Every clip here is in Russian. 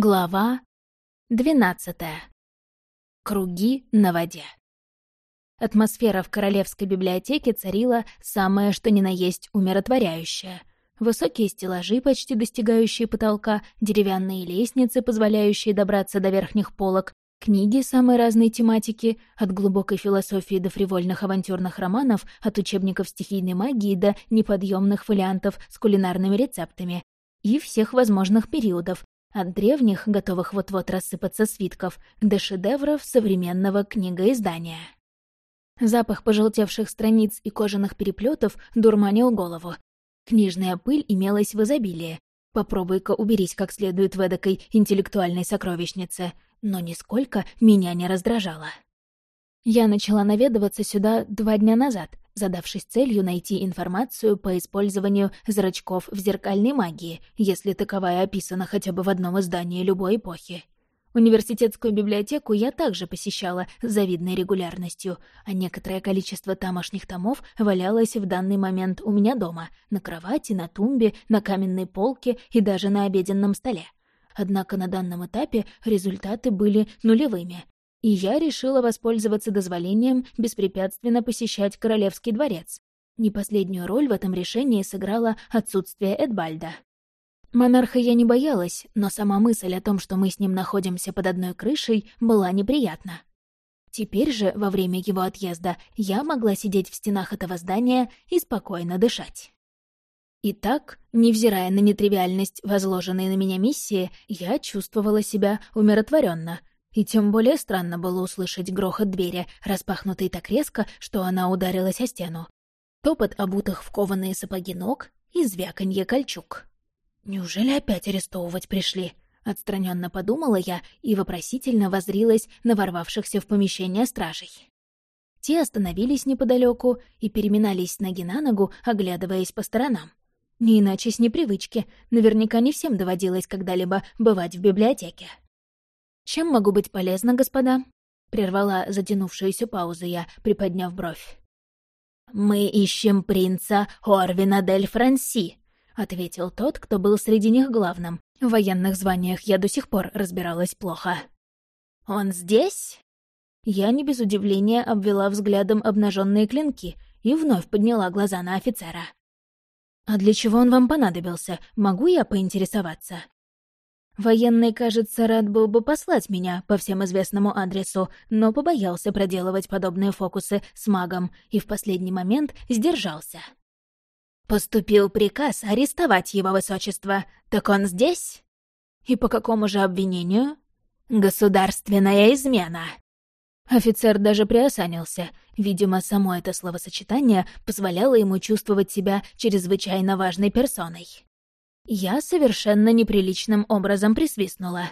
Глава двенадцатая. Круги на воде. Атмосфера в Королевской библиотеке царила самое что ни на есть умиротворяющая. Высокие стеллажи, почти достигающие потолка, деревянные лестницы, позволяющие добраться до верхних полок, книги самой разной тематики, от глубокой философии до фривольных авантюрных романов, от учебников стихийной магии до неподъемных фолиантов с кулинарными рецептами, и всех возможных периодов, от древних, готовых вот-вот рассыпаться свитков, до шедевров современного книгоиздания. Запах пожелтевших страниц и кожаных переплетов дурманил голову. Книжная пыль имелась в изобилии. Попробуй-ка уберись как следует в эдакой интеллектуальной сокровищнице, но нисколько меня не раздражало. Я начала наведываться сюда два дня назад, задавшись целью найти информацию по использованию зрачков в зеркальной магии, если таковая описана хотя бы в одном издании любой эпохи. Университетскую библиотеку я также посещала с завидной регулярностью, а некоторое количество тамошних томов валялось в данный момент у меня дома, на кровати, на тумбе, на каменной полке и даже на обеденном столе. Однако на данном этапе результаты были нулевыми, и я решила воспользоваться дозволением беспрепятственно посещать Королевский дворец. Не последнюю роль в этом решении сыграло отсутствие Эдбальда. Монарха я не боялась, но сама мысль о том, что мы с ним находимся под одной крышей, была неприятна. Теперь же, во время его отъезда, я могла сидеть в стенах этого здания и спокойно дышать. Итак, невзирая на нетривиальность возложенной на меня миссии, я чувствовала себя умиротворенно, и тем более странно было услышать грохот двери, распахнутой так резко, что она ударилась о стену. Топот обутых в кованые сапоги ног и звяканье кольчуг. «Неужели опять арестовывать пришли?» — отстраненно подумала я и вопросительно возрилась на ворвавшихся в помещение стражей. Те остановились неподалеку и переминались с ноги на ногу, оглядываясь по сторонам. Не иначе с непривычки, наверняка не всем доводилось когда-либо бывать в библиотеке. «Чем могу быть полезна, господа?» — прервала затянувшуюся паузу я, приподняв бровь. «Мы ищем принца Орвина дель Франси», — ответил тот, кто был среди них главным. В военных званиях я до сих пор разбиралась плохо. «Он здесь?» Я не без удивления обвела взглядом обнаженные клинки и вновь подняла глаза на офицера. «А для чего он вам понадобился? Могу я поинтересоваться?» Военный, кажется, рад был бы послать меня по всем известному адресу, но побоялся проделывать подобные фокусы с магом и в последний момент сдержался. «Поступил приказ арестовать его высочество. Так он здесь?» «И по какому же обвинению?» «Государственная измена». Офицер даже приосанился. Видимо, само это словосочетание позволяло ему чувствовать себя чрезвычайно важной персоной. Я совершенно неприличным образом присвистнула.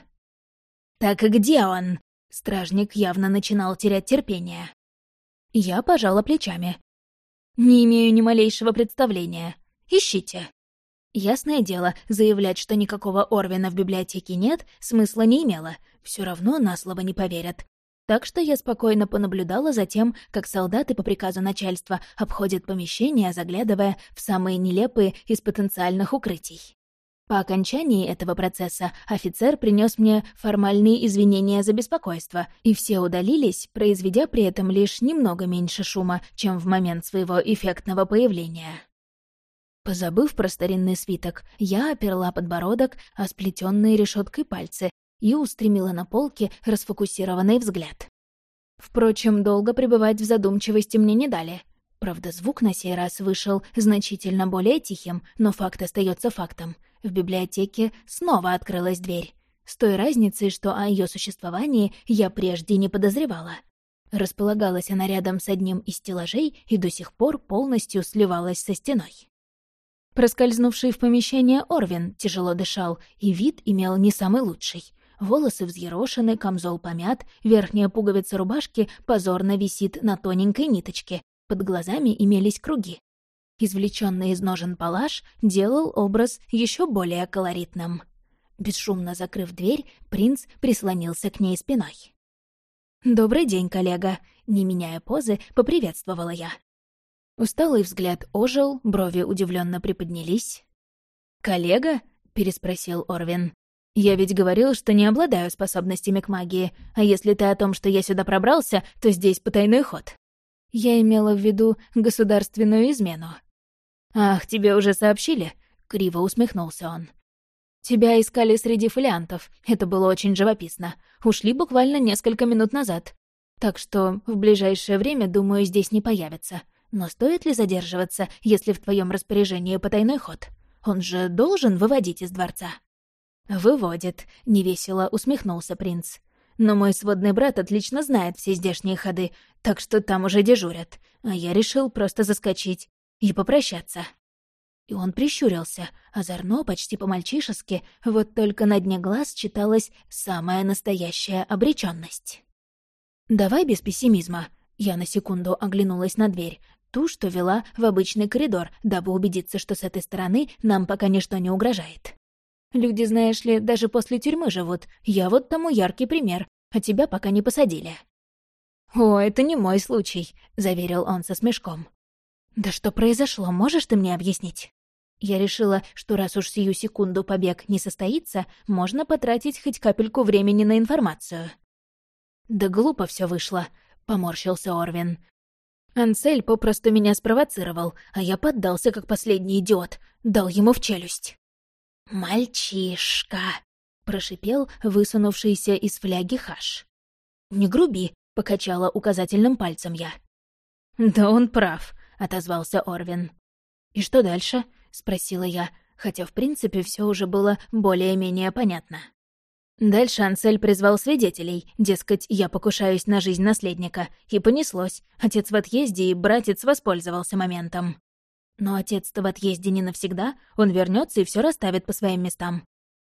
«Так где он?» Стражник явно начинал терять терпение. Я пожала плечами. «Не имею ни малейшего представления. Ищите». Ясное дело, заявлять, что никакого Орвина в библиотеке нет, смысла не имело. Все равно на слово не поверят. Так что я спокойно понаблюдала за тем, как солдаты по приказу начальства обходят помещения, заглядывая в самые нелепые из потенциальных укрытий. По окончании этого процесса офицер принес мне формальные извинения за беспокойство, и все удалились, произведя при этом лишь немного меньше шума, чем в момент своего эффектного появления. Позабыв про старинный свиток, я оперла подбородок о сплетенные решеткой пальцы и устремила на полке расфокусированный взгляд. Впрочем, долго пребывать в задумчивости мне не дали. Правда, звук на сей раз вышел значительно более тихим, но факт остается фактом. В библиотеке снова открылась дверь. С той разницей, что о ее существовании я прежде не подозревала. Располагалась она рядом с одним из стеллажей и до сих пор полностью сливалась со стеной. Проскользнувший в помещение Орвин тяжело дышал, и вид имел не самый лучший. Волосы взъерошены, камзол помят, верхняя пуговица рубашки позорно висит на тоненькой ниточке, под глазами имелись круги. Извлеченный из ножен палаш делал образ еще более колоритным. Бесшумно закрыв дверь, принц прислонился к ней спиной. «Добрый день, коллега!» — не меняя позы, поприветствовала я. Усталый взгляд ожил, брови удивленно приподнялись. «Коллега?» — переспросил Орвин. Я ведь говорил, что не обладаю способностями к магии, а если ты о том, что я сюда пробрался, то здесь потайной ход. Я имела в виду государственную измену. «Ах, тебе уже сообщили?» — криво усмехнулся он. «Тебя искали среди фолиантов. Это было очень живописно. Ушли буквально несколько минут назад. Так что в ближайшее время, думаю, здесь не появится. Но стоит ли задерживаться, если в твоем распоряжении потайной ход? Он же должен выводить из дворца?» «Выводит», — невесело усмехнулся принц. «Но мой сводный брат отлично знает все здешние ходы, так что там уже дежурят, а я решил просто заскочить и попрощаться». И он прищурился, озорно, почти по-мальчишески, вот только на дне глаз читалась самая настоящая обречённость. «Давай без пессимизма», — я на секунду оглянулась на дверь, ту, что вела в обычный коридор, дабы убедиться, что с этой стороны нам пока ничто не угрожает. Люди, знаешь ли, даже после тюрьмы живут. Я вот тому яркий пример, а тебя пока не посадили». «О, это не мой случай», — заверил он со смешком. «Да что произошло, можешь ты мне объяснить?» Я решила, что раз уж сию секунду побег не состоится, можно потратить хоть капельку времени на информацию. «Да глупо все вышло», — поморщился Орвин. Ансель попросту меня спровоцировал, а я поддался как последний идиот, дал ему в челюсть. «Мальчишка!» — прошипел высунувшийся из фляги хаш. «Не груби!» — покачала указательным пальцем я. «Да он прав», — отозвался Орвин. «И что дальше?» — спросила я, хотя в принципе все уже было более-менее понятно. Дальше Ансель призвал свидетелей, дескать, я покушаюсь на жизнь наследника, и понеслось. Отец в отъезде, и братец воспользовался моментом. Но отец-то в отъезде не навсегда, он вернется и все расставит по своим местам.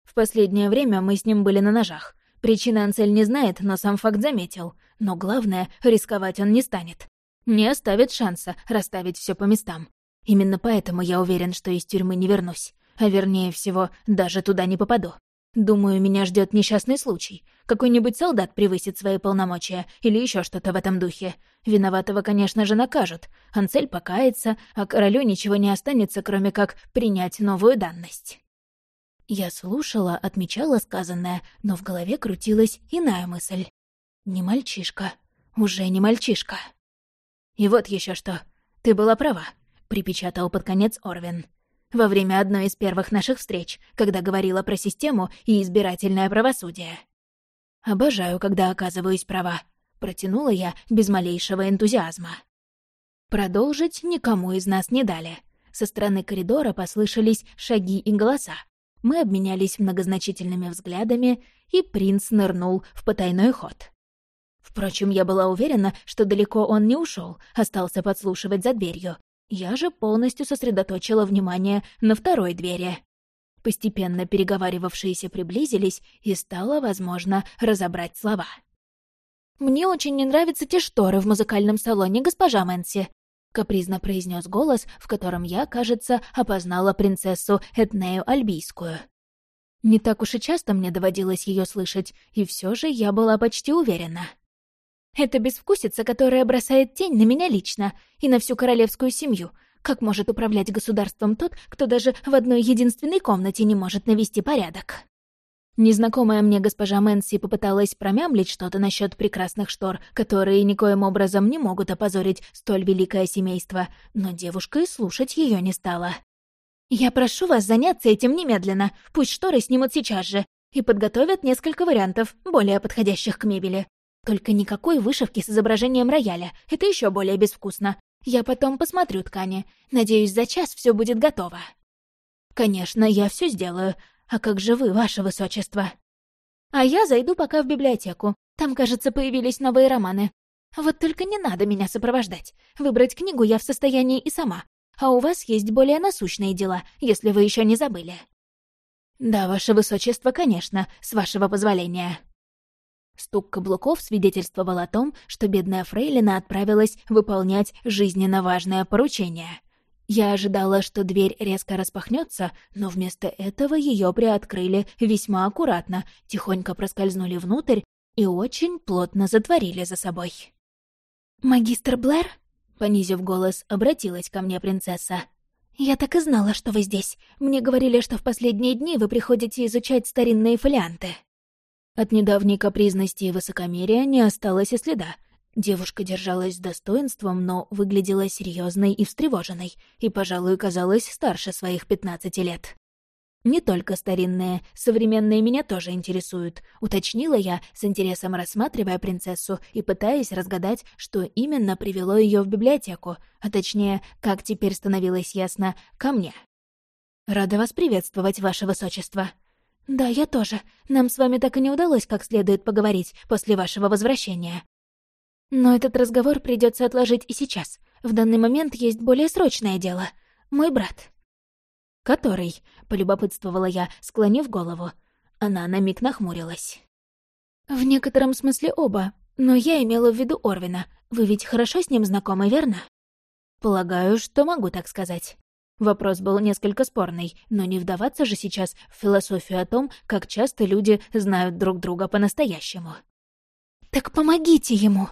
В последнее время мы с ним были на ножах. Причины Ансель не знает, но сам факт заметил. Но главное, рисковать он не станет. Не оставит шанса расставить все по местам. Именно поэтому я уверен, что из тюрьмы не вернусь. А вернее всего, даже туда не попаду. Думаю, меня ждет несчастный случай. Какой-нибудь солдат превысит свои полномочия или еще что-то в этом духе. Виноватого, конечно же, накажут. Анцель покается, а королю ничего не останется, кроме как принять новую данность. Я слушала, отмечала сказанное, но в голове крутилась иная мысль. Не мальчишка. Уже не мальчишка. И вот еще что. Ты была права, припечатал под конец Орвин во время одной из первых наших встреч, когда говорила про систему и избирательное правосудие. «Обожаю, когда оказываюсь права», — протянула я без малейшего энтузиазма. Продолжить никому из нас не дали. Со стороны коридора послышались шаги и голоса. Мы обменялись многозначительными взглядами, и принц нырнул в потайной ход. Впрочем, я была уверена, что далеко он не ушел, остался подслушивать за дверью, я же полностью сосредоточила внимание на второй двери. Постепенно переговаривавшиеся приблизились, и стало возможно разобрать слова. «Мне очень не нравятся те шторы в музыкальном салоне, госпожа Мэнси», — капризно произнес голос, в котором я, кажется, опознала принцессу Этнею Альбийскую. Не так уж и часто мне доводилось ее слышать, и все же я была почти уверена. Это безвкусица, которая бросает тень на меня лично и на всю королевскую семью. Как может управлять государством тот, кто даже в одной единственной комнате не может навести порядок? Незнакомая мне госпожа Мэнси попыталась промямлить что-то насчет прекрасных штор, которые никоим образом не могут опозорить столь великое семейство, но девушка и слушать ее не стала. «Я прошу вас заняться этим немедленно, пусть шторы снимут сейчас же, и подготовят несколько вариантов, более подходящих к мебели. Только никакой вышивки с изображением рояля. Это еще более безвкусно. Я потом посмотрю ткани. Надеюсь, за час все будет готово. Конечно, я все сделаю. А как же вы, ваше высочество? А я зайду пока в библиотеку. Там, кажется, появились новые романы. Вот только не надо меня сопровождать. Выбрать книгу я в состоянии и сама. А у вас есть более насущные дела, если вы еще не забыли. Да, ваше высочество, конечно, с вашего позволения. Стук каблуков свидетельствовал о том, что бедная Фрейлина отправилась выполнять жизненно важное поручение. Я ожидала, что дверь резко распахнется, но вместо этого ее приоткрыли весьма аккуратно, тихонько проскользнули внутрь и очень плотно затворили за собой. «Магистр Блэр?» — понизив голос, обратилась ко мне принцесса. «Я так и знала, что вы здесь. Мне говорили, что в последние дни вы приходите изучать старинные фолианты». От недавней капризности и высокомерия не осталось и следа. Девушка держалась с достоинством, но выглядела серьезной и встревоженной, и, пожалуй, казалась старше своих пятнадцати лет. «Не только старинные, современные меня тоже интересуют», — уточнила я, с интересом рассматривая принцессу и пытаясь разгадать, что именно привело ее в библиотеку, а точнее, как теперь становилось ясно, ко мне. «Рада вас приветствовать, ваше высочество», «Да, я тоже. Нам с вами так и не удалось как следует поговорить после вашего возвращения. Но этот разговор придется отложить и сейчас. В данный момент есть более срочное дело. Мой брат». «Который?» — полюбопытствовала я, склонив голову. Она на миг нахмурилась. «В некотором смысле оба, но я имела в виду Орвина. Вы ведь хорошо с ним знакомы, верно?» «Полагаю, что могу так сказать». Вопрос был несколько спорный, но не вдаваться же сейчас в философию о том, как часто люди знают друг друга по-настоящему. «Так помогите ему!»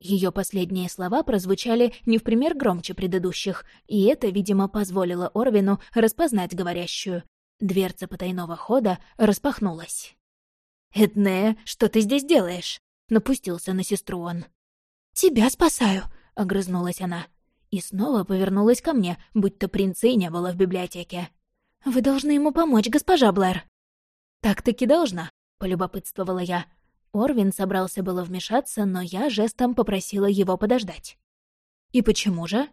Ее последние слова прозвучали не в пример громче предыдущих, и это, видимо, позволило Орвину распознать говорящую. Дверца потайного хода распахнулась. «Эднея, что ты здесь делаешь?» — напустился на сестру он. «Тебя спасаю!» — огрызнулась она и снова повернулась ко мне, будто принца и не было в библиотеке. «Вы должны ему помочь, госпожа Блэр». «Так-таки должна», — полюбопытствовала я. Орвин собрался было вмешаться, но я жестом попросила его подождать. «И почему же?»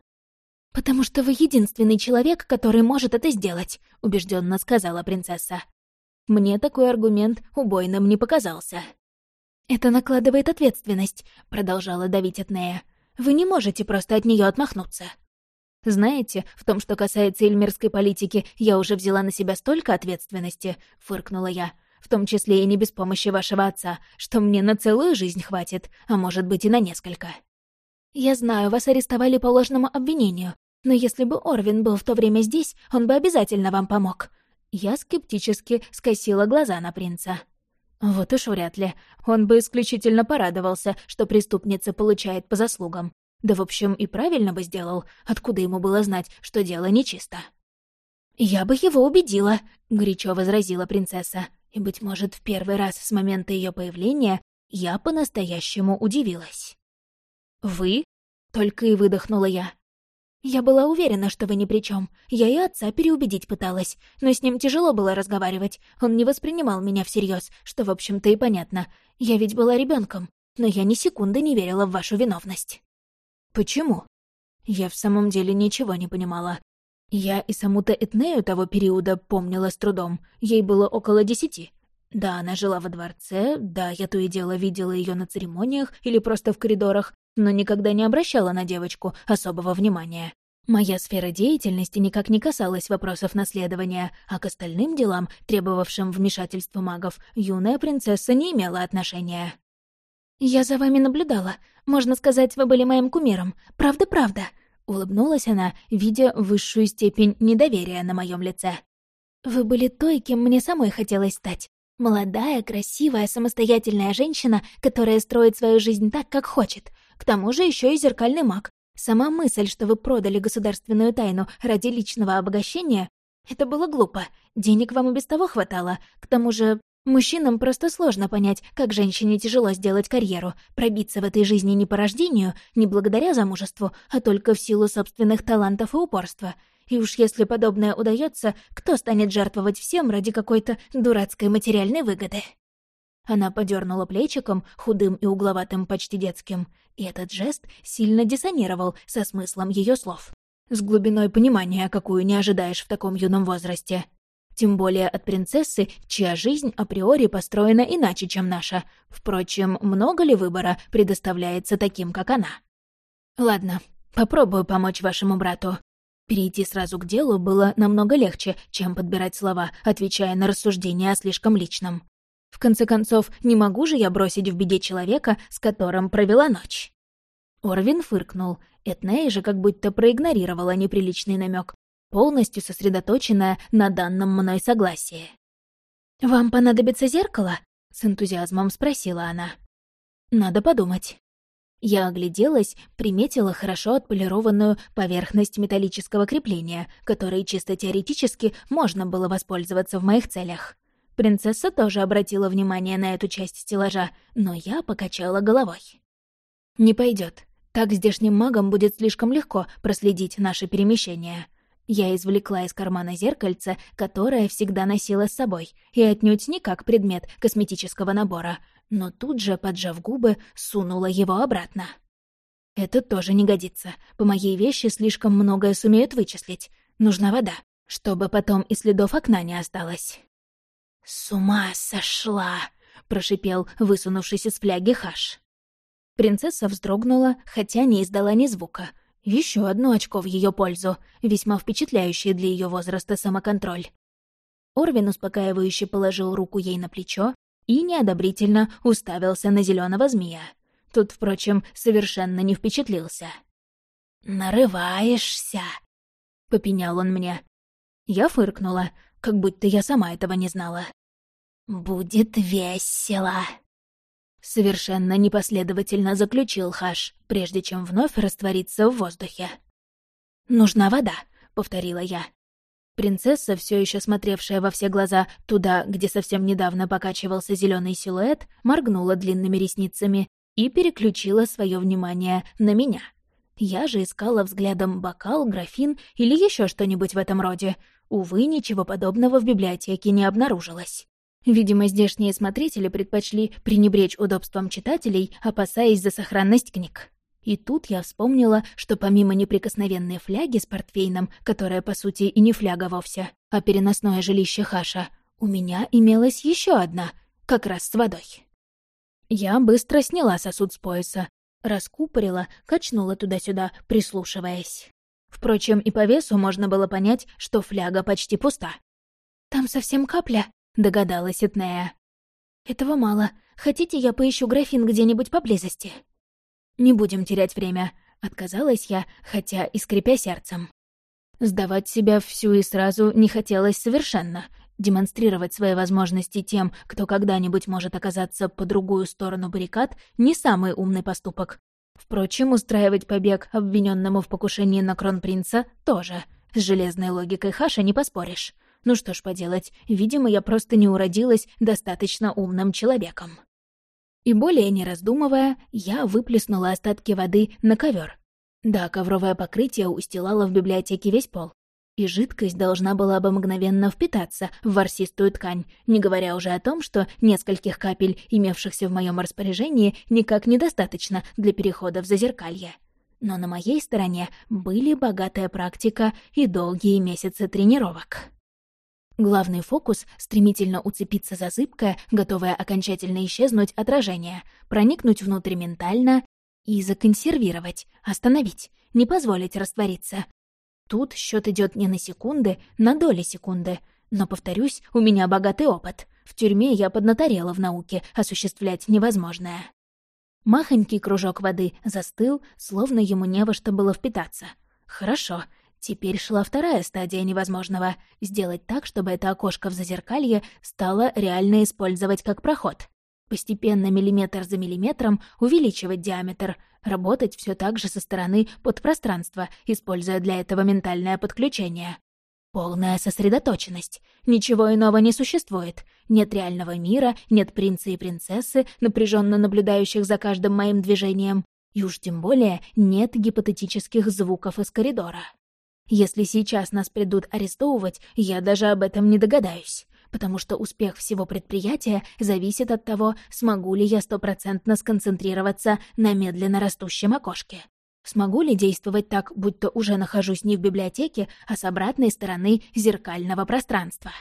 «Потому что вы единственный человек, который может это сделать», — убежденно сказала принцесса. Мне такой аргумент убойным не показался. «Это накладывает ответственность», — продолжала давить Этнея. Вы не можете просто от нее отмахнуться. «Знаете, в том, что касается эльмирской политики, я уже взяла на себя столько ответственности», — фыркнула я, «в том числе и не без помощи вашего отца, что мне на целую жизнь хватит, а может быть и на несколько». «Я знаю, вас арестовали по ложному обвинению, но если бы Орвин был в то время здесь, он бы обязательно вам помог». Я скептически скосила глаза на принца. Вот уж вряд ли. Он бы исключительно порадовался, что преступница получает по заслугам. Да, в общем, и правильно бы сделал. Откуда ему было знать, что дело нечисто? «Я бы его убедила», — горячо возразила принцесса. И, быть может, в первый раз с момента ее появления я по-настоящему удивилась. «Вы?» — только и выдохнула я. «Я была уверена, что вы ни при чем. Я и отца переубедить пыталась, но с ним тяжело было разговаривать. Он не воспринимал меня всерьез, что, в общем-то, и понятно. Я ведь была ребенком, но я ни секунды не верила в вашу виновность». «Почему?» Я в самом деле ничего не понимала. Я и саму-то Этнею того периода помнила с трудом. Ей было около десяти. Да, она жила во дворце, да, я то и дело видела ее на церемониях или просто в коридорах, но никогда не обращала на девочку особого внимания. Моя сфера деятельности никак не касалась вопросов наследования, а к остальным делам, требовавшим вмешательства магов, юная принцесса не имела отношения. «Я за вами наблюдала. Можно сказать, вы были моим кумиром. Правда-правда», — улыбнулась она, видя высшую степень недоверия на моем лице. «Вы были той, кем мне самой хотелось стать. Молодая, красивая, самостоятельная женщина, которая строит свою жизнь так, как хочет, к тому же еще и зеркальный маг. Сама мысль, что вы продали государственную тайну ради личного обогащения, это было глупо. Денег вам и без того хватало. К тому же, мужчинам просто сложно понять, как женщине тяжело сделать карьеру, пробиться в этой жизни не по рождению, не благодаря замужеству, а только в силу собственных талантов и упорства. И уж если подобное удается, кто станет жертвовать всем ради какой-то дурацкой материальной выгоды? Она подернула плечиком, худым и угловатым, почти детским, и этот жест сильно диссонировал со смыслом ее слов. С глубиной понимания, какую не ожидаешь в таком юном возрасте. Тем более от принцессы, чья жизнь априори построена иначе, чем наша. Впрочем, много ли выбора предоставляется таким, как она? Ладно, попробую помочь вашему брату. Перейти сразу к делу было намного легче, чем подбирать слова, отвечая на рассуждения о слишком личном. В конце концов, не могу же я бросить в беде человека, с которым провела ночь. Орвин фыркнул. Этнея же как будто проигнорировала неприличный намек, полностью сосредоточенная на данном мной согласии. «Вам понадобится зеркало?» — с энтузиазмом спросила она. «Надо подумать». Я огляделась, приметила хорошо отполированную поверхность металлического крепления, которой чисто теоретически можно было воспользоваться в моих целях. Принцесса тоже обратила внимание на эту часть стеллажа, но я покачала головой. «Не пойдет. Так здешним магам будет слишком легко проследить наше перемещение». Я извлекла из кармана зеркальце, которое всегда носила с собой, и отнюдь не как предмет косметического набора, но тут же, поджав губы, сунула его обратно. Это тоже не годится. По моей вещи слишком многое сумеют вычислить. Нужна вода, чтобы потом и следов окна не осталось. «С ума сошла!» — прошипел, высунувшись из фляги Хаш. Принцесса вздрогнула, хотя не издала ни звука. Еще одно очко в ее пользу, весьма впечатляющее для ее возраста самоконтроль. Орвин успокаивающе положил руку ей на плечо и неодобрительно уставился на зеленого змея. Тут, впрочем, совершенно не впечатлился. «Нарываешься!» — попенял он мне. Я фыркнула, как будто я сама этого не знала. «Будет весело!» Совершенно непоследовательно заключил Хаш, прежде чем вновь раствориться в воздухе. «Нужна вода», — повторила я. Принцесса, все еще смотревшая во все глаза туда, где совсем недавно покачивался зеленый силуэт, моргнула длинными ресницами и переключила свое внимание на меня. Я же искала взглядом бокал, графин или еще что-нибудь в этом роде. Увы, ничего подобного в библиотеке не обнаружилось. Видимо, здешние смотрители предпочли пренебречь удобством читателей, опасаясь за сохранность книг. И тут я вспомнила, что помимо неприкосновенной фляги с портфейном, которая, по сути, и не фляга вовсе, а переносное жилище Хаша, у меня имелась еще одна, как раз с водой. Я быстро сняла сосуд с пояса, раскупорила, качнула туда-сюда, прислушиваясь. Впрочем, и по весу можно было понять, что фляга почти пуста. «Там совсем капля», — догадалась Этнея. «Этого мало. Хотите, я поищу графин где-нибудь поблизости?» «Не будем терять время», — отказалась я, хотя и скрипя сердцем. Сдавать себя всю и сразу не хотелось совершенно. Демонстрировать свои возможности тем, кто когда-нибудь может оказаться по другую сторону баррикад, не самый умный поступок. Впрочем, устраивать побег обвиненному в покушении на кронпринца тоже. С железной логикой Хаша не поспоришь. Ну что ж поделать, видимо, я просто не уродилась достаточно умным человеком. И более не раздумывая, я выплеснула остатки воды на ковер. Да, ковровое покрытие устилало в библиотеке весь пол. И жидкость должна была бы мгновенно впитаться в ворсистую ткань, не говоря уже о том, что нескольких капель, имевшихся в моем распоряжении, никак недостаточно для перехода в зазеркалье. Но на моей стороне были богатая практика и долгие месяцы тренировок. Главный фокус — стремительно уцепиться за зыбкое, готовое окончательно исчезнуть отражение, проникнуть внутрь ментально и законсервировать, остановить, не позволить раствориться. Тут счет идет не на секунды, на доли секунды. Но, повторюсь, у меня богатый опыт. В тюрьме я поднаторела в науке осуществлять невозможное. Махонький кружок воды застыл, словно ему не во что было впитаться. Хорошо, Теперь шла вторая стадия невозможного — сделать так, чтобы это окошко в зазеркалье стало реально использовать как проход. Постепенно, миллиметр за миллиметром, увеличивать диаметр, работать все так же со стороны подпространства, используя для этого ментальное подключение. Полная сосредоточенность. Ничего иного не существует. Нет реального мира, нет принца и принцессы, напряженно наблюдающих за каждым моим движением. И уж тем более нет гипотетических звуков из коридора. Если сейчас нас придут арестовывать, я даже об этом не догадаюсь, потому что успех всего предприятия зависит от того, смогу ли я стопроцентно сконцентрироваться на медленно растущем окошке. Смогу ли действовать так, будто уже нахожусь не в библиотеке, а с обратной стороны зеркального пространства?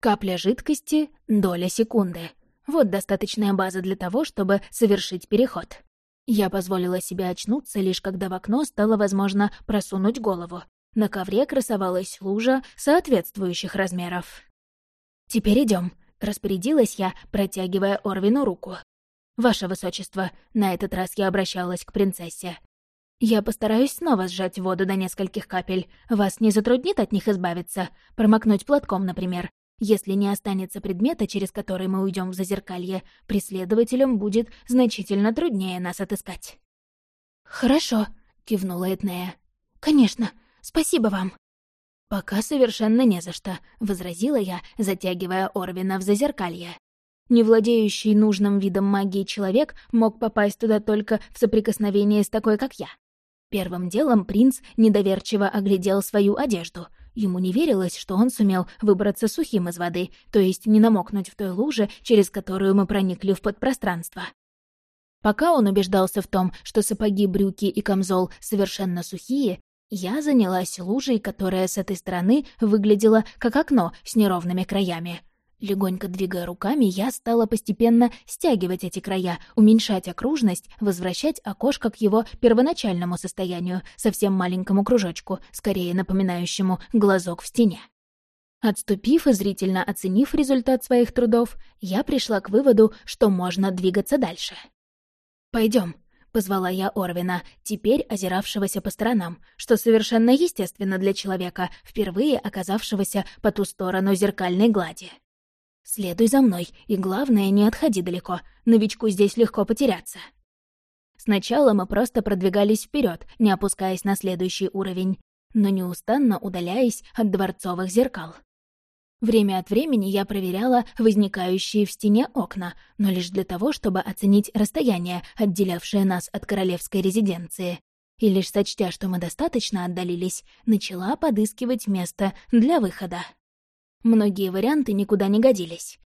Капля жидкости — доля секунды. Вот достаточная база для того, чтобы совершить переход. Я позволила себе очнуться, лишь когда в окно стало возможно просунуть голову. На ковре красовалась лужа соответствующих размеров. «Теперь идем, распорядилась я, протягивая Орвину руку. «Ваше высочество», — на этот раз я обращалась к принцессе. «Я постараюсь снова сжать воду до нескольких капель. Вас не затруднит от них избавиться? Промокнуть платком, например. Если не останется предмета, через который мы уйдем в зазеркалье, преследователям будет значительно труднее нас отыскать. «Хорошо», — кивнула Этнея. «Конечно, спасибо вам». «Пока совершенно не за что», — возразила я, затягивая Орвина в зазеркалье. Не владеющий нужным видом магии человек мог попасть туда только в соприкосновение с такой, как я. Первым делом принц недоверчиво оглядел свою одежду. Ему не верилось, что он сумел выбраться сухим из воды, то есть не намокнуть в той луже, через которую мы проникли в подпространство. Пока он убеждался в том, что сапоги, брюки и камзол совершенно сухие, я занялась лужей, которая с этой стороны выглядела как окно с неровными краями. Легонько двигая руками, я стала постепенно стягивать эти края, уменьшать окружность, возвращать окошко к его первоначальному состоянию, совсем маленькому кружочку, скорее напоминающему глазок в стене. Отступив и зрительно оценив результат своих трудов, я пришла к выводу, что можно двигаться дальше. Пойдем, позвала я Орвина, теперь озиравшегося по сторонам, что совершенно естественно для человека, впервые оказавшегося по ту сторону зеркальной глади. «Следуй за мной, и главное, не отходи далеко, новичку здесь легко потеряться». Сначала мы просто продвигались вперед, не опускаясь на следующий уровень, но неустанно удаляясь от дворцовых зеркал. Время от времени я проверяла возникающие в стене окна, но лишь для того, чтобы оценить расстояние, отделявшее нас от королевской резиденции. И лишь сочтя, что мы достаточно отдалились, начала подыскивать место для выхода. Многие варианты никуда не годились.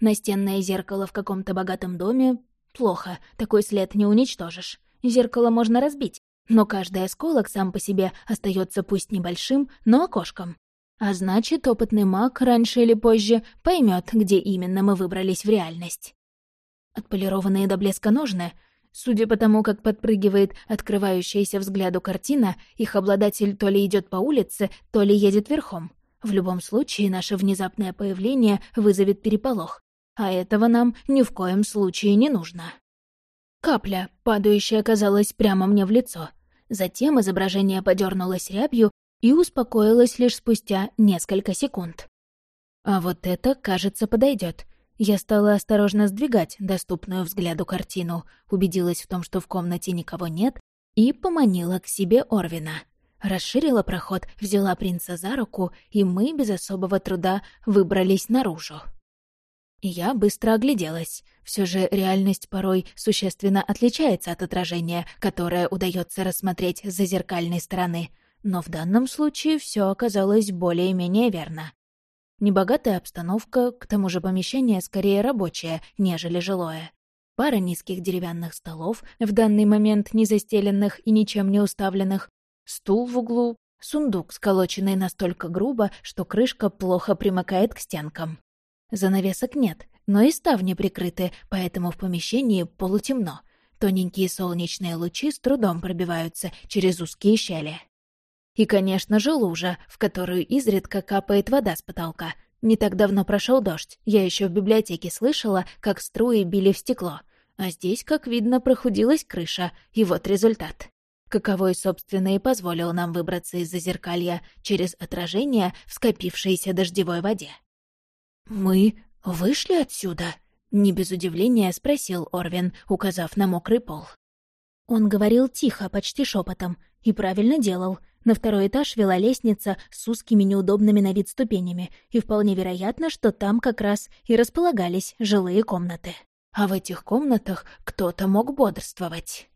Настенное зеркало в каком-то богатом доме — плохо, такой след не уничтожишь. Зеркало можно разбить, но каждый осколок сам по себе остается пусть небольшим, но окошком. А значит, опытный маг раньше или позже поймет, где именно мы выбрались в реальность. Отполированные до блеска ножны, судя по тому, как подпрыгивает открывающаяся взгляду картина, их обладатель то ли идет по улице, то ли едет верхом. В любом случае, наше внезапное появление вызовет переполох, а этого нам ни в коем случае не нужно. Капля, падающая, оказалась прямо мне в лицо. Затем изображение подернулось рябью, и успокоилась лишь спустя несколько секунд. А вот это, кажется, подойдет. Я стала осторожно сдвигать доступную взгляду картину, убедилась в том, что в комнате никого нет, и поманила к себе Орвина. Расширила проход, взяла принца за руку, и мы без особого труда выбрались наружу. Я быстро огляделась. Все же реальность порой существенно отличается от отражения, которое удается рассмотреть с зазеркальной стороны — но в данном случае все оказалось более-менее верно. Небогатая обстановка, к тому же помещение скорее рабочее, нежели жилое. Пара низких деревянных столов, в данный момент не застеленных и ничем не уставленных, стул в углу, сундук, сколоченный настолько грубо, что крышка плохо примыкает к стенкам. Занавесок нет, но и ставни прикрыты, поэтому в помещении полутемно. Тоненькие солнечные лучи с трудом пробиваются через узкие щели. И, конечно же, лужа, в которую изредка капает вода с потолка. Не так давно прошел дождь, я еще в библиотеке слышала, как струи били в стекло. А здесь, как видно, прохудилась крыша, и вот результат. Каковой, собственно, и позволил нам выбраться из-за зеркалья через отражение в скопившейся дождевой воде. «Мы вышли отсюда?» — не без удивления спросил Орвин, указав на мокрый пол. Он говорил тихо, почти шепотом, и правильно делал — на второй этаж вела лестница с узкими неудобными на вид ступенями, и вполне вероятно, что там как раз и располагались жилые комнаты. А в этих комнатах кто-то мог бодрствовать.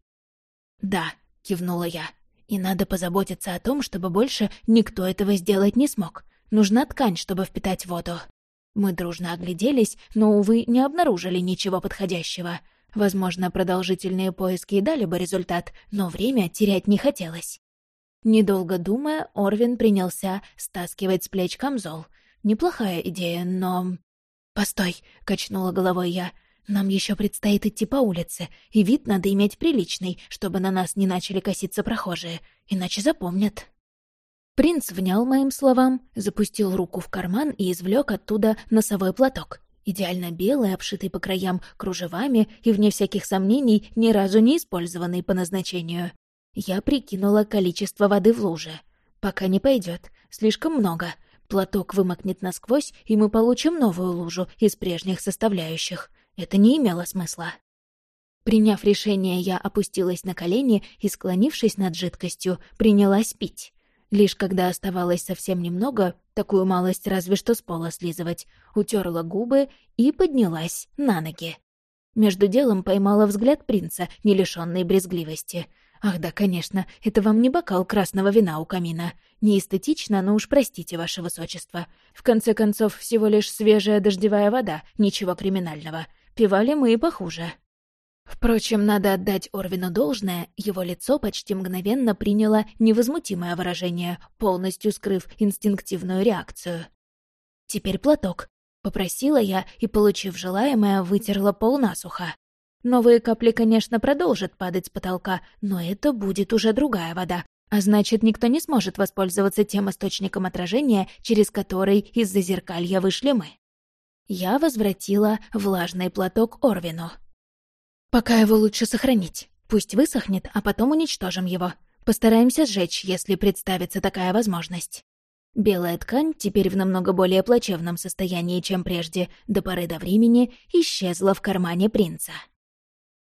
«Да», — кивнула я, — «и надо позаботиться о том, чтобы больше никто этого сделать не смог. Нужна ткань, чтобы впитать воду». Мы дружно огляделись, но, увы, не обнаружили ничего подходящего. Возможно, продолжительные поиски и дали бы результат, но время терять не хотелось. Недолго думая, Орвин принялся стаскивать с плеч камзол. Неплохая идея, но... «Постой!» — качнула головой я. «Нам еще предстоит идти по улице, и вид надо иметь приличный, чтобы на нас не начали коситься прохожие, иначе запомнят». Принц внял моим словам, запустил руку в карман и извлек оттуда носовой платок. Идеально белый, обшитый по краям кружевами и, вне всяких сомнений, ни разу не использованный по назначению. Я прикинула количество воды в луже. Пока не пойдет, слишком много. Платок вымокнет насквозь, и мы получим новую лужу из прежних составляющих. Это не имело смысла. Приняв решение, я опустилась на колени и, склонившись над жидкостью, принялась пить. Лишь когда оставалось совсем немного, такую малость разве что с пола слизывать, утерла губы и поднялась на ноги. Между делом поймала взгляд принца, не лишённый брезгливости. Ах да, конечно, это вам не бокал красного вина у камина. Не эстетично, но уж простите, ваше высочество. В конце концов, всего лишь свежая дождевая вода, ничего криминального. Пивали мы и похуже. Впрочем, надо отдать Орвину должное, его лицо почти мгновенно приняло невозмутимое выражение, полностью скрыв инстинктивную реакцию. «Теперь платок», — попросила я и, получив желаемое, вытерла пол насухо. Новые капли, конечно, продолжат падать с потолка, но это будет уже другая вода, а значит, никто не сможет воспользоваться тем источником отражения, через который из-за зеркалья вышли мы. Я возвратила влажный платок Орвину. Пока его лучше сохранить. Пусть высохнет, а потом уничтожим его. Постараемся сжечь, если представится такая возможность. Белая ткань, теперь в намного более плачевном состоянии, чем прежде, до поры до времени, исчезла в кармане принца.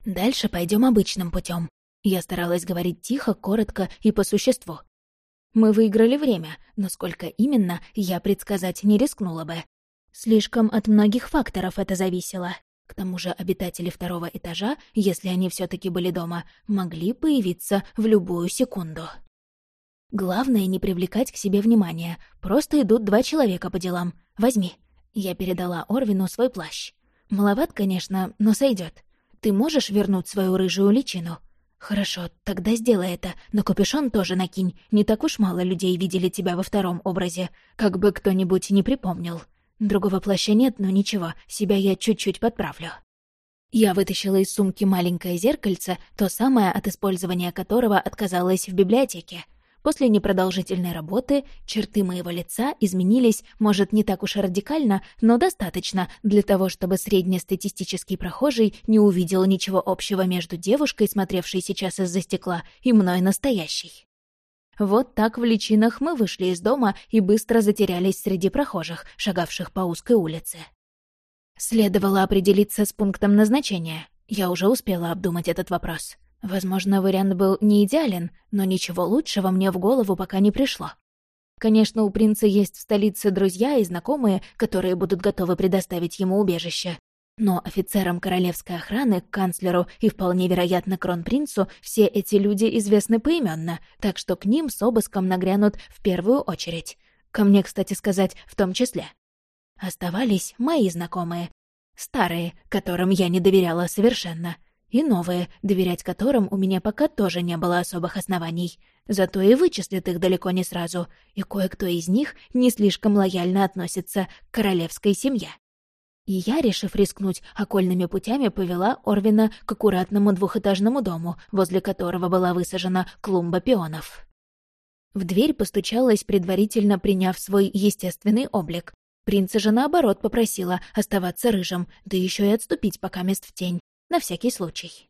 Дальше пойдем обычным путем. Я старалась говорить тихо, коротко и по существу. Мы выиграли время, но сколько именно, я предсказать не рискнула бы. Слишком от многих факторов это зависело. К тому же обитатели второго этажа, если они все таки были дома, могли появиться в любую секунду. Главное не привлекать к себе внимания. Просто идут два человека по делам. Возьми. Я передала Орвину свой плащ. Маловат, конечно, но сойдет. Ты можешь вернуть свою рыжую личину? Хорошо, тогда сделай это, но капюшон тоже накинь. Не так уж мало людей видели тебя во втором образе, как бы кто-нибудь не припомнил. Другого плаща нет, но ничего, себя я чуть-чуть подправлю. Я вытащила из сумки маленькое зеркальце, то самое, от использования которого отказалась в библиотеке. После непродолжительной работы черты моего лица изменились, может, не так уж радикально, но достаточно для того, чтобы среднестатистический прохожий не увидел ничего общего между девушкой, смотревшей сейчас из-за стекла, и мной настоящей. Вот так в личинах мы вышли из дома и быстро затерялись среди прохожих, шагавших по узкой улице. Следовало определиться с пунктом назначения. Я уже успела обдумать этот вопрос. Возможно, вариант был не идеален, но ничего лучшего мне в голову пока не пришло. Конечно, у принца есть в столице друзья и знакомые, которые будут готовы предоставить ему убежище. Но офицерам королевской охраны, канцлеру и, вполне вероятно, кронпринцу все эти люди известны поименно, так что к ним с обыском нагрянут в первую очередь. Ко мне, кстати сказать, в том числе. Оставались мои знакомые. Старые, которым я не доверяла совершенно. И новые, доверять которым у меня пока тоже не было особых оснований. Зато и вычислят их далеко не сразу, и кое-кто из них не слишком лояльно относится к королевской семье. И я, решив рискнуть окольными путями, повела Орвина к аккуратному двухэтажному дому, возле которого была высажена клумба пионов. В дверь постучалась, предварительно приняв свой естественный облик. Принца же, наоборот, попросила оставаться рыжим, да еще и отступить пока мест в тень, на всякий случай.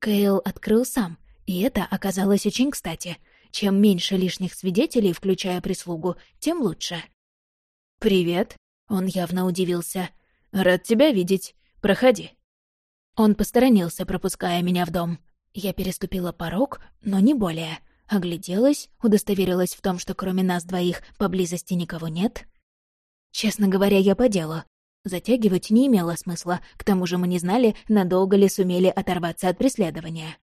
Кейл открыл сам, и это оказалось очень кстати. Чем меньше лишних свидетелей, включая прислугу, тем лучше. «Привет», он явно удивился. «Рад тебя видеть. Проходи». Он посторонился, пропуская меня в дом. Я переступила порог, но не более. Огляделась, удостоверилась в том, что кроме нас двоих поблизости никого нет. Честно говоря, я по делу. Затягивать не имело смысла, к тому же мы не знали, надолго ли сумели оторваться от преследования.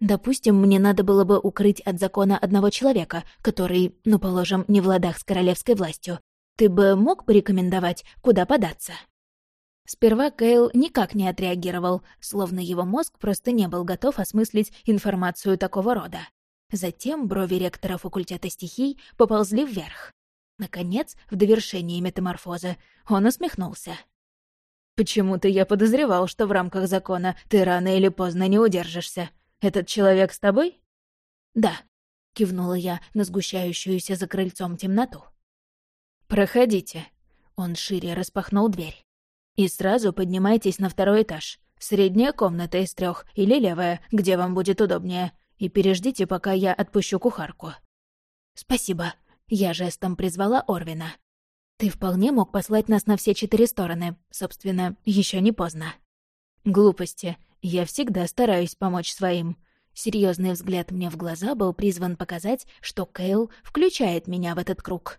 Допустим, мне надо было бы укрыть от закона одного человека, который, ну, положим, не в ладах с королевской властью, ты бы мог порекомендовать, куда податься?» Сперва Кейл никак не отреагировал, словно его мозг просто не был готов осмыслить информацию такого рода. Затем брови ректора факультета стихий поползли вверх. Наконец, в довершении метаморфозы, он усмехнулся. «Почему-то я подозревал, что в рамках закона ты рано или поздно не удержишься. Этот человек с тобой?» «Да», — кивнула я на сгущающуюся за крыльцом темноту. «Проходите». Он шире распахнул дверь. «И сразу поднимайтесь на второй этаж. Средняя комната из трех или левая, где вам будет удобнее. И переждите, пока я отпущу кухарку». «Спасибо». Я жестом призвала Орвина. «Ты вполне мог послать нас на все четыре стороны. Собственно, еще не поздно». «Глупости. Я всегда стараюсь помочь своим». Серьезный взгляд мне в глаза был призван показать, что Кейл включает меня в этот круг.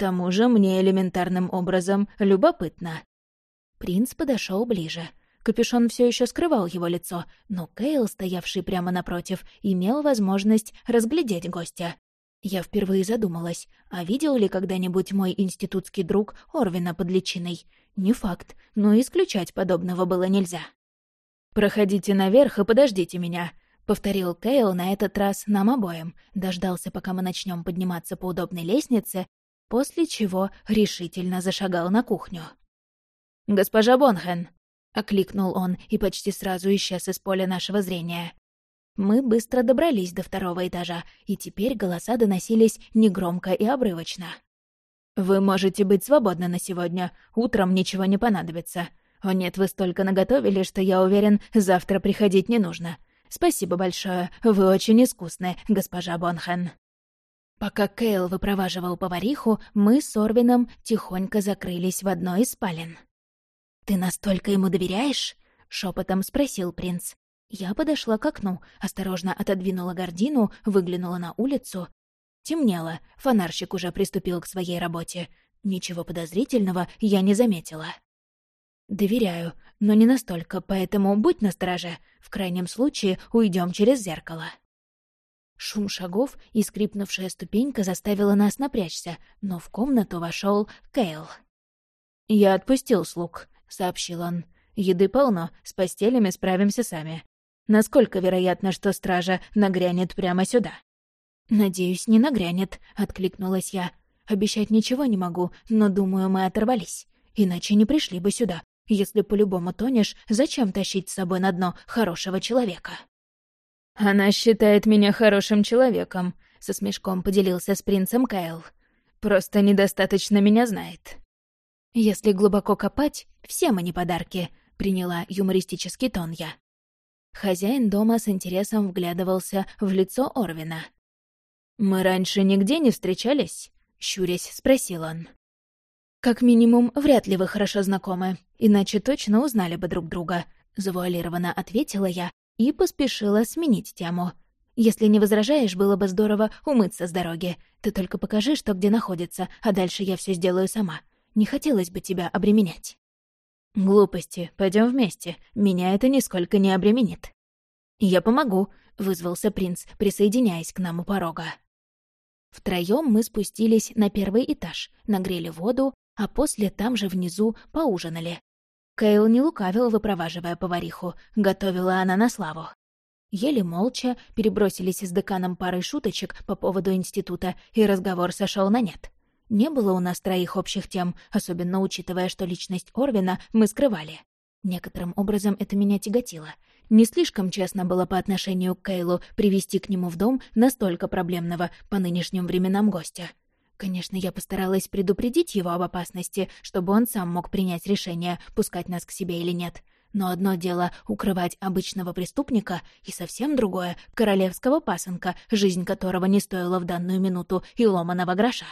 Тому же мне элементарным образом любопытно. Принц подошел ближе. Капюшон все еще скрывал его лицо, но Кейл, стоявший прямо напротив, имел возможность разглядеть гостя. Я впервые задумалась, а видел ли когда-нибудь мой институтский друг Орвина под личиной? Не факт, но исключать подобного было нельзя. «Проходите наверх и подождите меня», — повторил Кейл на этот раз нам обоим, дождался, пока мы начнем подниматься по удобной лестнице, после чего решительно зашагал на кухню. «Госпожа Бонхен», — окликнул он и почти сразу исчез из поля нашего зрения. Мы быстро добрались до второго этажа, и теперь голоса доносились негромко и обрывочно. «Вы можете быть свободны на сегодня. Утром ничего не понадобится. О нет, вы столько наготовили, что я уверен, завтра приходить не нужно. Спасибо большое, вы очень искусны, госпожа Бонхен». Пока Кейл выпроваживал повариху, мы с Орвином тихонько закрылись в одной из спален. «Ты настолько ему доверяешь?» — шепотом спросил принц. Я подошла к окну, осторожно отодвинула гордину, выглянула на улицу. Темнело, фонарщик уже приступил к своей работе. Ничего подозрительного я не заметила. «Доверяю, но не настолько, поэтому будь настороже. В крайнем случае уйдем через зеркало». Шум шагов и скрипнувшая ступенька заставила нас напрячься, но в комнату вошел Кейл. «Я отпустил слуг», — сообщил он. «Еды полно, с постелями справимся сами. Насколько вероятно, что стража нагрянет прямо сюда?» «Надеюсь, не нагрянет», — откликнулась я. «Обещать ничего не могу, но, думаю, мы оторвались. Иначе не пришли бы сюда. Если по-любому тонешь, зачем тащить с собой на дно хорошего человека?» «Она считает меня хорошим человеком», — со смешком поделился с принцем Кайл. «Просто недостаточно меня знает». «Если глубоко копать, все мы не подарки», — приняла юмористический тон я. Хозяин дома с интересом вглядывался в лицо Орвина. «Мы раньше нигде не встречались?» — щурясь спросил он. «Как минимум, вряд ли вы хорошо знакомы, иначе точно узнали бы друг друга», — завуалированно ответила я и поспешила сменить тему. «Если не возражаешь, было бы здорово умыться с дороги. Ты только покажи, что где находится, а дальше я все сделаю сама. Не хотелось бы тебя обременять». «Глупости, пойдем вместе. Меня это нисколько не обременит». «Я помогу», — вызвался принц, присоединяясь к нам у порога. Втроем мы спустились на первый этаж, нагрели воду, а после там же внизу поужинали. Кейл не лукавил, выпроваживая повариху, готовила она на славу. Еле молча перебросились с деканом парой шуточек по поводу института, и разговор сошел на нет. Не было у нас троих общих тем, особенно учитывая, что личность Орвина мы скрывали. Некоторым образом это меня тяготило. Не слишком честно было по отношению к Кейлу привести к нему в дом настолько проблемного по нынешним временам гостя. Конечно, я постаралась предупредить его об опасности, чтобы он сам мог принять решение, пускать нас к себе или нет. Но одно дело — укрывать обычного преступника, и совсем другое — королевского пасынка, жизнь которого не стоила в данную минуту и ломаного гроша.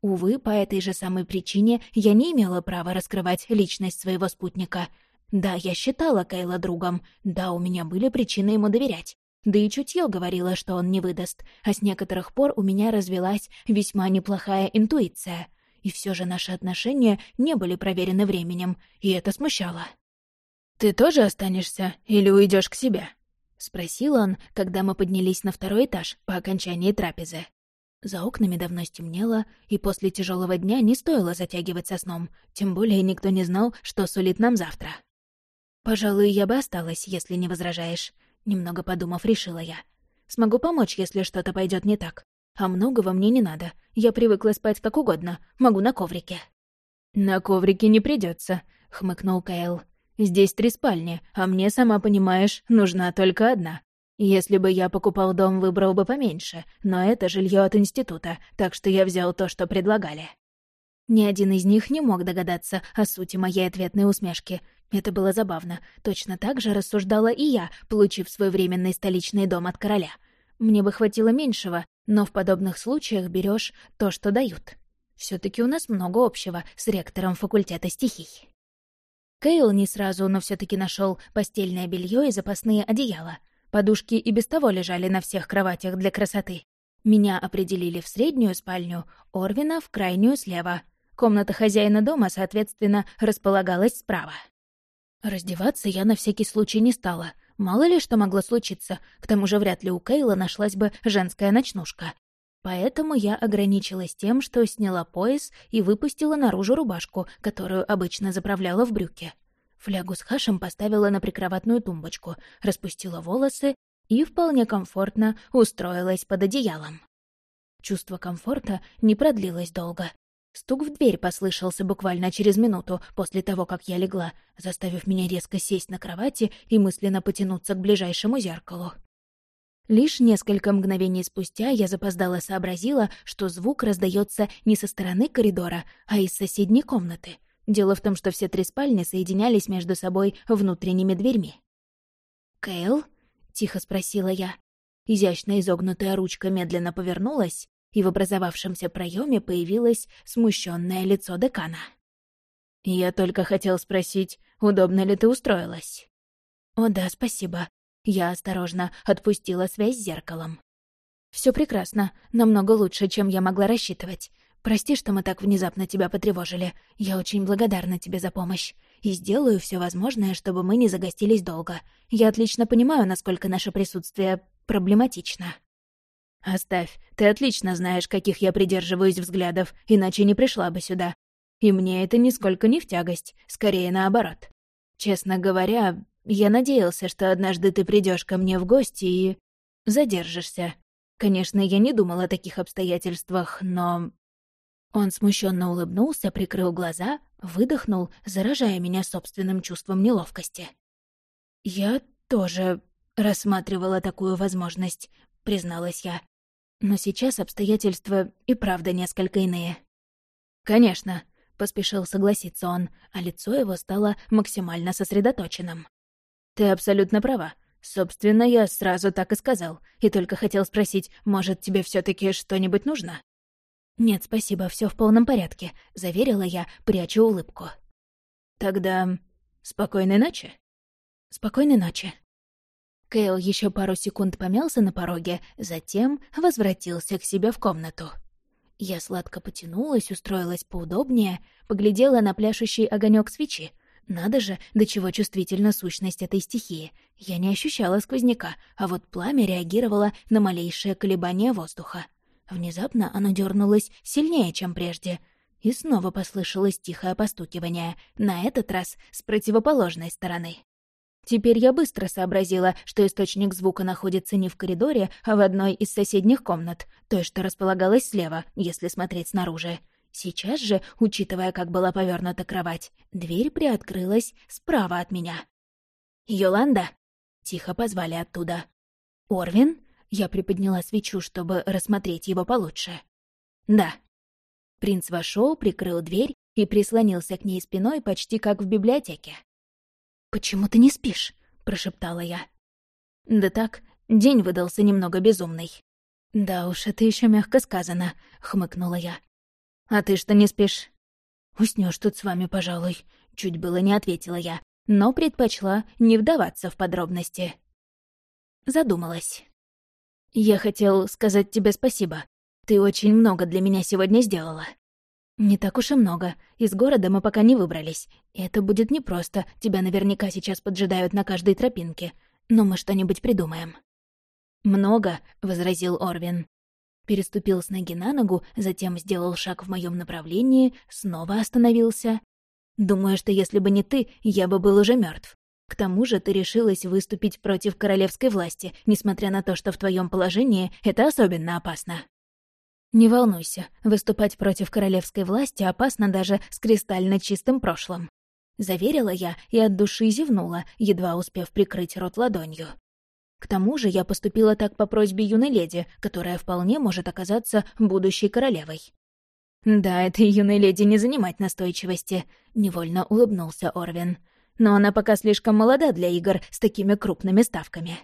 Увы, по этой же самой причине я не имела права раскрывать личность своего спутника. Да, я считала Кайла другом, да, у меня были причины ему доверять. Да и чутье говорило, что он не выдаст, а с некоторых пор у меня развелась весьма неплохая интуиция. И все же наши отношения не были проверены временем, и это смущало. «Ты тоже останешься или уйдешь к себе?» — спросил он, когда мы поднялись на второй этаж по окончании трапезы. За окнами давно стемнело, и после тяжелого дня не стоило затягивать сном, тем более никто не знал, что сулит нам завтра. «Пожалуй, я бы осталась, если не возражаешь», — немного подумав, решила я. «Смогу помочь, если что-то пойдет не так. А многого мне не надо. Я привыкла спать как угодно, могу на коврике». «На коврике не придется, хмыкнул Кайл. «Здесь три спальни, а мне, сама понимаешь, нужна только одна. Если бы я покупал дом, выбрал бы поменьше, но это жилье от института, так что я взял то, что предлагали. Ни один из них не мог догадаться о сути моей ответной усмешки. Это было забавно. Точно так же рассуждала и я, получив свой временный столичный дом от короля. Мне бы хватило меньшего, Но в подобных случаях берешь то, что дают. все таки у нас много общего с ректором факультета стихий. Кейл не сразу, но все таки нашел постельное белье и запасные одеяла. Подушки и без того лежали на всех кроватях для красоты. Меня определили в среднюю спальню, Орвина — в крайнюю слева. Комната хозяина дома, соответственно, располагалась справа. Раздеваться я на всякий случай не стала. Мало ли что могло случиться, к тому же вряд ли у Кейла нашлась бы женская ночнушка. Поэтому я ограничилась тем, что сняла пояс и выпустила наружу рубашку, которую обычно заправляла в брюки. Флягу с хашем поставила на прикроватную тумбочку, распустила волосы и вполне комфортно устроилась под одеялом. Чувство комфорта не продлилось долго. Стук в дверь послышался буквально через минуту после того, как я легла, заставив меня резко сесть на кровати и мысленно потянуться к ближайшему зеркалу. Лишь несколько мгновений спустя я запоздала сообразила, что звук раздается не со стороны коридора, а из соседней комнаты. Дело в том, что все три спальни соединялись между собой внутренними дверьми. «Кэл?» — тихо спросила я. Изящно изогнутая ручка медленно повернулась, и в образовавшемся проеме появилось смущенное лицо декана. «Я только хотел спросить, удобно ли ты устроилась?» «О да, спасибо». Я осторожно отпустила связь с зеркалом. Все прекрасно, намного лучше, чем я могла рассчитывать. Прости, что мы так внезапно тебя потревожили. Я очень благодарна тебе за помощь. И сделаю все возможное, чтобы мы не загостились долго. Я отлично понимаю, насколько наше присутствие проблематично». «Оставь, ты отлично знаешь, каких я придерживаюсь взглядов, иначе не пришла бы сюда. И мне это нисколько не в тягость, скорее наоборот. Честно говоря, я надеялся, что однажды ты придешь ко мне в гости и... задержишься. Конечно, я не думал о таких обстоятельствах, но...» Он смущенно улыбнулся, прикрыл глаза, выдохнул, заражая меня собственным чувством неловкости. «Я тоже рассматривала такую возможность», — призналась я. Но сейчас обстоятельства и правда несколько иные. «Конечно», — поспешил согласиться он, а лицо его стало максимально сосредоточенным. «Ты абсолютно права. Собственно, я сразу так и сказал, и только хотел спросить, может, тебе все таки что-нибудь нужно?» «Нет, спасибо, все в полном порядке», — заверила я, пряча улыбку. «Тогда спокойной ночи?» «Спокойной ночи», Кейл еще пару секунд помялся на пороге, затем возвратился к себе в комнату. Я сладко потянулась, устроилась поудобнее, поглядела на пляшущий огонек свечи. Надо же, до чего чувствительна сущность этой стихии. Я не ощущала сквозняка, а вот пламя реагировало на малейшее колебание воздуха. Внезапно оно дернулось сильнее, чем прежде. И снова послышалось тихое постукивание, на этот раз с противоположной стороны. Теперь я быстро сообразила, что источник звука находится не в коридоре, а в одной из соседних комнат, той, что располагалась слева, если смотреть снаружи. Сейчас же, учитывая, как была повернута кровать, дверь приоткрылась справа от меня. «Йоланда!» — тихо позвали оттуда. «Орвин?» — я приподняла свечу, чтобы рассмотреть его получше. «Да». Принц вошел, прикрыл дверь и прислонился к ней спиной почти как в библиотеке. «Почему ты не спишь?» — прошептала я. «Да так, день выдался немного безумный». «Да уж, это еще мягко сказано», — хмыкнула я. «А ты что не спишь?» Уснешь тут с вами, пожалуй», — чуть было не ответила я, но предпочла не вдаваться в подробности. Задумалась. «Я хотел сказать тебе спасибо. Ты очень много для меня сегодня сделала». «Не так уж и много. Из города мы пока не выбрались. Это будет непросто, тебя наверняка сейчас поджидают на каждой тропинке. Но мы что-нибудь придумаем». «Много», — возразил Орвин. Переступил с ноги на ногу, затем сделал шаг в моем направлении, снова остановился. «Думаю, что если бы не ты, я бы был уже мертв. К тому же ты решилась выступить против королевской власти, несмотря на то, что в твоем положении это особенно опасно». «Не волнуйся, выступать против королевской власти опасно даже с кристально чистым прошлым». Заверила я и от души зевнула, едва успев прикрыть рот ладонью. К тому же я поступила так по просьбе юной леди, которая вполне может оказаться будущей королевой. «Да, этой юной леди не занимать настойчивости», — невольно улыбнулся Орвин. «Но она пока слишком молода для игр с такими крупными ставками».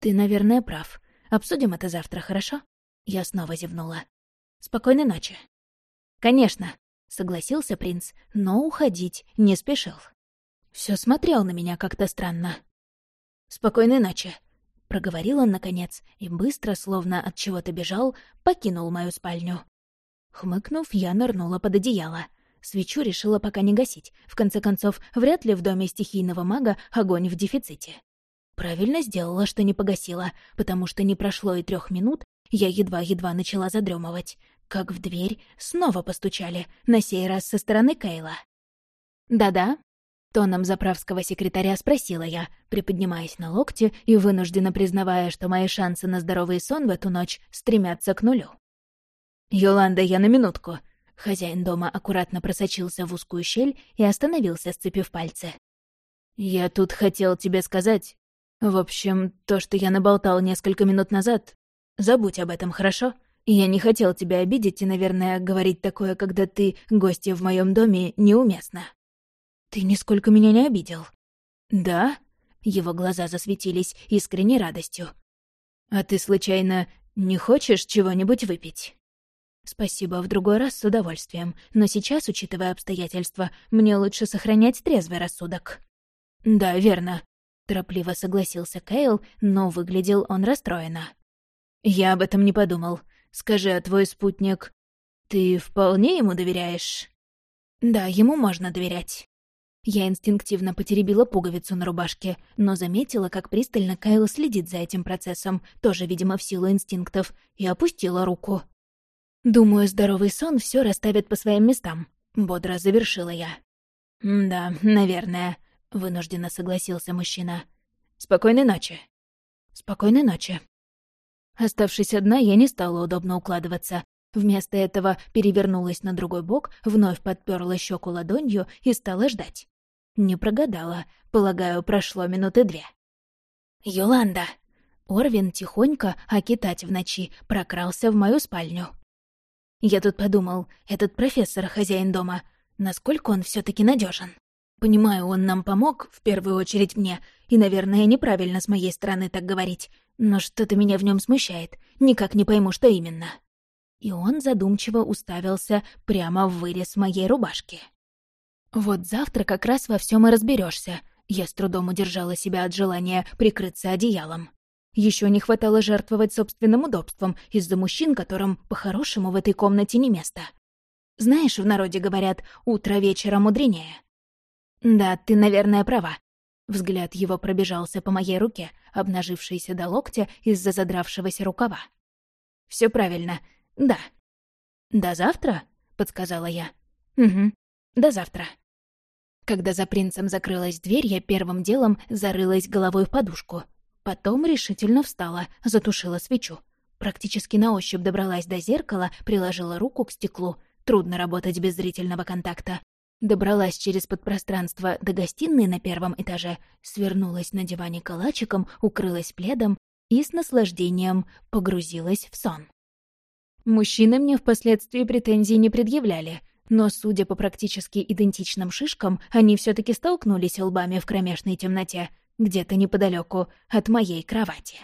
«Ты, наверное, прав. Обсудим это завтра, хорошо?» Я снова зевнула. «Спокойной ночи». «Конечно», — согласился принц, но уходить не спешил. Все смотрел на меня как-то странно. «Спокойной ночи», — проговорил он наконец и быстро, словно от чего-то бежал, покинул мою спальню. Хмыкнув, я нырнула под одеяло. Свечу решила пока не гасить. В конце концов, вряд ли в доме стихийного мага огонь в дефиците. Правильно сделала, что не погасила, потому что не прошло и трех минут, я едва-едва начала задремывать, как в дверь снова постучали, на сей раз со стороны Кейла. «Да-да», — тоном заправского секретаря спросила я, приподнимаясь на локте и вынужденно признавая, что мои шансы на здоровый сон в эту ночь стремятся к нулю. «Йоланда, я на минутку». Хозяин дома аккуратно просочился в узкую щель и остановился, сцепив пальцы. «Я тут хотел тебе сказать. В общем, то, что я наболтал несколько минут назад, забудь об этом, хорошо? Я не хотел тебя обидеть, и, наверное, говорить такое, когда ты гостья в моем доме, неуместно». «Ты нисколько меня не обидел». «Да?» Его глаза засветились искренней радостью. «А ты, случайно, не хочешь чего-нибудь выпить?» «Спасибо, в другой раз с удовольствием, но сейчас, учитывая обстоятельства, мне лучше сохранять трезвый рассудок». «Да, верно», — торопливо согласился Кейл, но выглядел он расстроенно. «Я об этом не подумал. Скажи, а твой спутник... Ты вполне ему доверяешь?» «Да, ему можно доверять». Я инстинктивно потеребила пуговицу на рубашке, но заметила, как пристально Кайл следит за этим процессом, тоже, видимо, в силу инстинктов, и опустила руку. «Думаю, здоровый сон все расставит по своим местам», — бодро завершила я. «Да, наверное», — вынужденно согласился мужчина. «Спокойной ночи». «Спокойной ночи». Оставшись одна, я не стала удобно укладываться. Вместо этого перевернулась на другой бок, вновь подперла щеку ладонью и стала ждать. Не прогадала. Полагаю, прошло минуты две. «Йоланда!» Орвин тихонько, а китать в ночи, прокрался в мою спальню. Я тут подумал, этот профессор, хозяин дома, насколько он все таки надежен. Понимаю, он нам помог, в первую очередь мне, и, наверное, неправильно с моей стороны так говорить, но что-то меня в нем смущает, никак не пойму, что именно. И он задумчиво уставился прямо в вырез моей рубашки. Вот завтра как раз во всем и разберешься. Я с трудом удержала себя от желания прикрыться одеялом. Еще не хватало жертвовать собственным удобством из-за мужчин, которым по-хорошему в этой комнате не место. Знаешь, в народе говорят «утро вечера мудренее». Да, ты, наверное, права. Взгляд его пробежался по моей руке, обнажившейся до локтя из-за задравшегося рукава. Все правильно. Да. «До завтра?» — подсказала я. «Угу. До завтра». Когда за принцем закрылась дверь, я первым делом зарылась головой в подушку, Потом решительно встала, затушила свечу. Практически на ощупь добралась до зеркала, приложила руку к стеклу. Трудно работать без зрительного контакта. Добралась через подпространство до гостиной на первом этаже, свернулась на диване калачиком, укрылась пледом и с наслаждением погрузилась в сон. Мужчины мне впоследствии претензий не предъявляли, но, судя по практически идентичным шишкам, они все таки столкнулись лбами в кромешной темноте, где-то неподалеку от моей кровати.